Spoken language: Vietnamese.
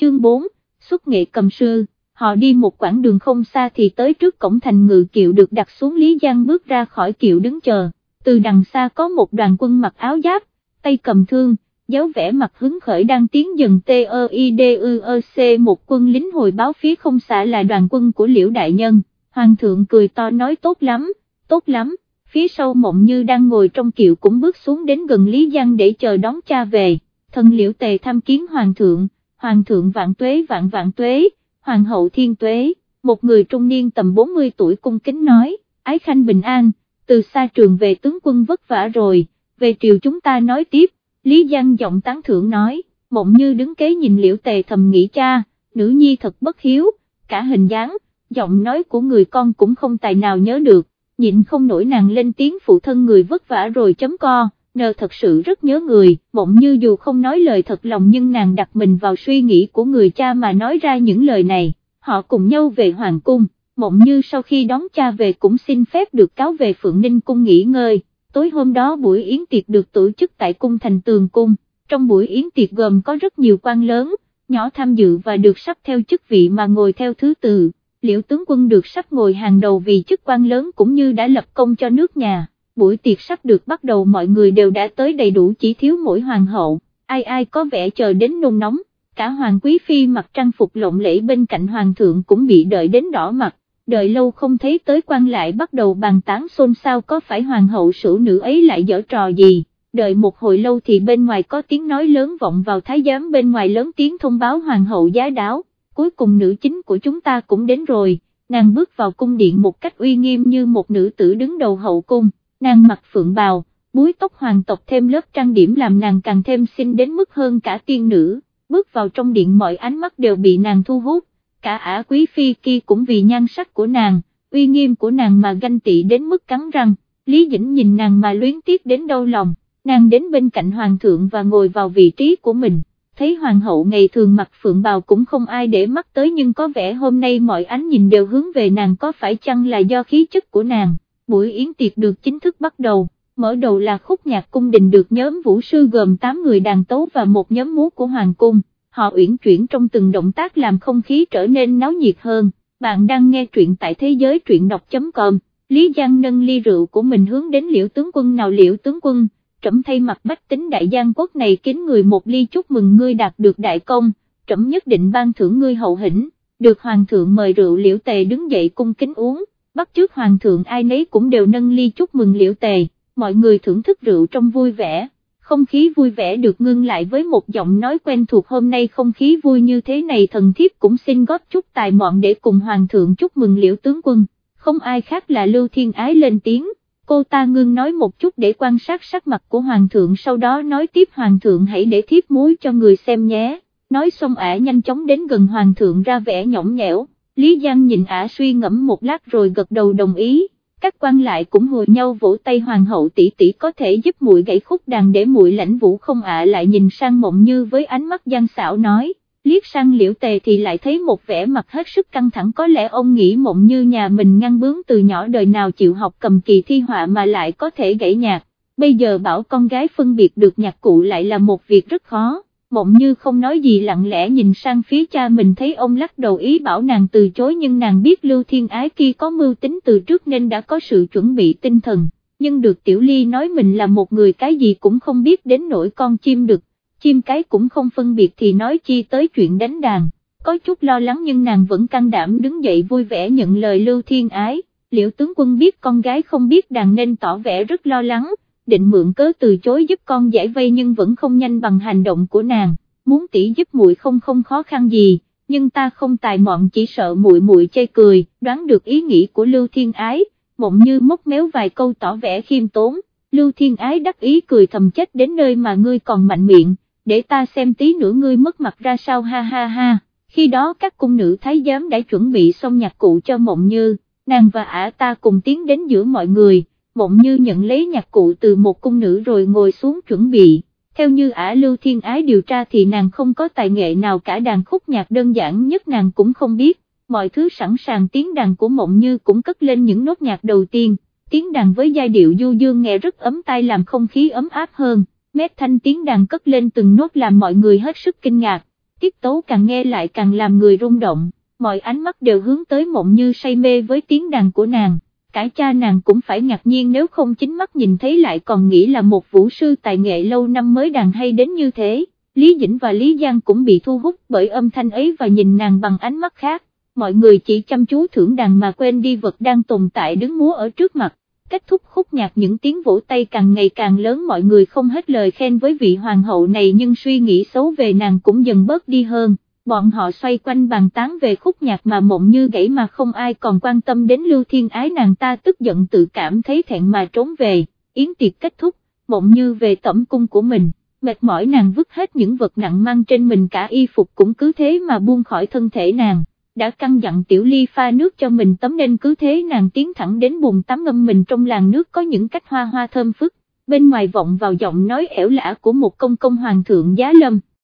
chương 4, xuất nghệ cầm sư, họ đi một quãng đường không xa thì tới trước cổng thành ngự kiệu được đặt xuống Lý Giang bước ra khỏi kiệu đứng chờ, từ đằng xa có một đoàn quân mặc áo giáp, tay cầm thương, dấu vẻ mặt hứng khởi đang tiến dần T E I D U O C. Một quân lính hồi báo phía không xa là đoàn quân của Liễu Đại Nhân, Hoàng thượng cười to nói tốt lắm, tốt lắm, phía sau mộng như đang ngồi trong kiệu cũng bước xuống đến gần Lý Giang để chờ đón cha về, Thần Liễu Tề tham kiến Hoàng thượng, Hoàng thượng vạn tuế vạn vạn tuế, Hoàng hậu thiên tuế, một người trung niên tầm 40 tuổi cung kính nói, ái khanh bình an, từ xa trường về tướng quân vất vả rồi, về triều chúng ta nói tiếp. Lý Giang giọng tán thưởng nói, mộng như đứng kế nhìn liễu tề thầm nghĩ cha, nữ nhi thật bất hiếu, cả hình dáng, giọng nói của người con cũng không tài nào nhớ được, nhịn không nổi nàng lên tiếng phụ thân người vất vả rồi chấm co, nờ thật sự rất nhớ người, mộng như dù không nói lời thật lòng nhưng nàng đặt mình vào suy nghĩ của người cha mà nói ra những lời này, họ cùng nhau về Hoàng Cung, mộng như sau khi đón cha về cũng xin phép được cáo về Phượng Ninh Cung nghỉ ngơi. Tối hôm đó buổi yến tiệc được tổ chức tại cung thành tường cung, trong buổi yến tiệc gồm có rất nhiều quan lớn, nhỏ tham dự và được sắp theo chức vị mà ngồi theo thứ tự, liễu tướng quân được sắp ngồi hàng đầu vì chức quan lớn cũng như đã lập công cho nước nhà, buổi tiệc sắp được bắt đầu mọi người đều đã tới đầy đủ chỉ thiếu mỗi hoàng hậu, ai ai có vẻ chờ đến nôn nóng, cả hoàng quý phi mặc trang phục lộng lẫy bên cạnh hoàng thượng cũng bị đợi đến đỏ mặt. Đợi lâu không thấy tới quan lại bắt đầu bàn tán xôn xao có phải hoàng hậu sử nữ ấy lại dở trò gì, đợi một hồi lâu thì bên ngoài có tiếng nói lớn vọng vào thái giám bên ngoài lớn tiếng thông báo hoàng hậu giá đáo, cuối cùng nữ chính của chúng ta cũng đến rồi, nàng bước vào cung điện một cách uy nghiêm như một nữ tử đứng đầu hậu cung, nàng mặc phượng bào, búi tóc hoàng tộc thêm lớp trang điểm làm nàng càng thêm xinh đến mức hơn cả tiên nữ, bước vào trong điện mọi ánh mắt đều bị nàng thu hút cả ả quý phi kia cũng vì nhan sắc của nàng, uy nghiêm của nàng mà ganh tị đến mức cắn răng, Lý Dĩnh nhìn nàng mà luyến tiếc đến đau lòng, nàng đến bên cạnh hoàng thượng và ngồi vào vị trí của mình, thấy hoàng hậu ngày thường mặc phượng bào cũng không ai để mắt tới nhưng có vẻ hôm nay mọi ánh nhìn đều hướng về nàng có phải chăng là do khí chất của nàng, buổi yến tiệc được chính thức bắt đầu. Mở đầu là khúc nhạc cung đình được nhóm vũ sư gồm 8 người đàn tấu và một nhóm múa của Hoàng Cung. Họ uyển chuyển trong từng động tác làm không khí trở nên náo nhiệt hơn, bạn đang nghe truyện tại thế giới truyện đọc.com, Lý Giang nâng ly rượu của mình hướng đến liễu tướng quân. Nào liễu tướng quân, trẫm thay mặt bách tính đại giang quốc này kính người một ly chúc mừng ngươi đạt được đại công, trẫm nhất định ban thưởng ngươi hậu hĩnh, được hoàng thượng mời rượu liễu tề đứng dậy cung kính uống, bắt trước hoàng thượng ai nấy cũng đều nâng ly chúc mừng liễu tề, mọi người thưởng thức rượu trong vui vẻ. Không khí vui vẻ được ngưng lại với một giọng nói quen thuộc hôm nay không khí vui như thế này thần thiếp cũng xin góp chút tài mọn để cùng hoàng thượng chúc mừng liễu tướng quân, không ai khác là Lưu Thiên Ái lên tiếng, cô ta ngưng nói một chút để quan sát sắc mặt của hoàng thượng sau đó nói tiếp hoàng thượng hãy để thiếp muối cho người xem nhé, nói xong ả nhanh chóng đến gần hoàng thượng ra vẻ nhõng nhẽo, Lý Giang nhìn ả suy ngẫm một lát rồi gật đầu đồng ý. Các quan lại cũng hồi nhau vỗ tay hoàng hậu tỷ tỷ có thể giúp muội gãy khúc đàn để muội lãnh vũ không ạ? Lại nhìn sang mộng như với ánh mắt gian xảo nói, liếc sang liễu tề thì lại thấy một vẻ mặt hết sức căng thẳng. Có lẽ ông nghĩ mộng như nhà mình ngăn bướng từ nhỏ đời nào chịu học cầm kỳ thi họa mà lại có thể gãy nhạc, bây giờ bảo con gái phân biệt được nhạc cụ lại là một việc rất khó. Mộng như không nói gì lặng lẽ nhìn sang phía cha mình thấy ông lắc đầu ý bảo nàng từ chối nhưng nàng biết Lưu Thiên Ái kia có mưu tính từ trước nên đã có sự chuẩn bị tinh thần, nhưng được Tiểu Ly nói mình là một người cái gì cũng không biết đến nỗi con chim được, chim cái cũng không phân biệt thì nói chi tới chuyện đánh đàn, có chút lo lắng nhưng nàng vẫn can đảm đứng dậy vui vẻ nhận lời Lưu Thiên Ái, liệu tướng quân biết con gái không biết đàn nên tỏ vẻ rất lo lắng định mượn cớ từ chối giúp con giải vây nhưng vẫn không nhanh bằng hành động của nàng, muốn tỷ giúp muội không không khó khăn gì, nhưng ta không tài mọn chỉ sợ muội muội chê cười, đoán được ý nghĩ của Lưu Thiên Ái, mộng như móc méo vài câu tỏ vẻ khiêm tốn, Lưu Thiên Ái đắc ý cười thầm chết đến nơi mà ngươi còn mạnh miệng, để ta xem tí nữa ngươi mất mặt ra sao ha ha ha, khi đó các cung nữ thái giám đã chuẩn bị xong nhạc cụ cho mộng như, nàng và ả ta cùng tiến đến giữa mọi người mộng như nhận lấy nhạc cụ từ một cung nữ rồi ngồi xuống chuẩn bị, theo như ả Lưu Thiên Ái điều tra thì nàng không có tài nghệ nào cả đàn khúc nhạc đơn giản nhất nàng cũng không biết, mọi thứ sẵn sàng tiếng đàn của mộng như cũng cất lên những nốt nhạc đầu tiên, tiếng đàn với giai điệu du dương nghe rất ấm tai làm không khí ấm áp hơn, mét thanh tiếng đàn cất lên từng nốt làm mọi người hết sức kinh ngạc, tiết tấu càng nghe lại càng làm người rung động, mọi ánh mắt đều hướng tới mộng như say mê với tiếng đàn của nàng, cả cha nàng cũng phải ngạc nhiên nếu không chính mắt nhìn thấy lại còn nghĩ là một vũ sư tài nghệ lâu năm mới đàn hay đến như thế. Lý Dĩnh và Lý Giang cũng bị thu hút bởi âm thanh ấy và nhìn nàng bằng ánh mắt khác, mọi người chỉ chăm chú thưởng đàn mà quên đi vật đang tồn tại đứng múa ở trước mặt. Kết thúc khúc nhạc những tiếng vỗ tay càng ngày càng lớn mọi người không hết lời khen với vị hoàng hậu này nhưng suy nghĩ xấu về nàng cũng dần bớt đi hơn, bọn họ xoay quanh bàn tán về khúc nhạc mà mộng như gãy mà không ai còn quan tâm đến lưu thiên ái. Nàng ta tức giận tự cảm thấy thẹn mà trốn về, yến tiệc kết thúc, mộng như về tẩm cung của mình. Mệt mỏi nàng vứt hết những vật nặng mang trên mình cả y phục cũng cứ thế mà buông khỏi thân thể nàng, đã căng dặn tiểu ly pha nước cho mình tắm nên cứ thế nàng tiến thẳng đến bồn tắm ngâm mình trong làn nước có những cách hoa hoa thơm phức, bên ngoài vọng vào giọng nói ẻo lả của một công công hoàng thượng giá lâm.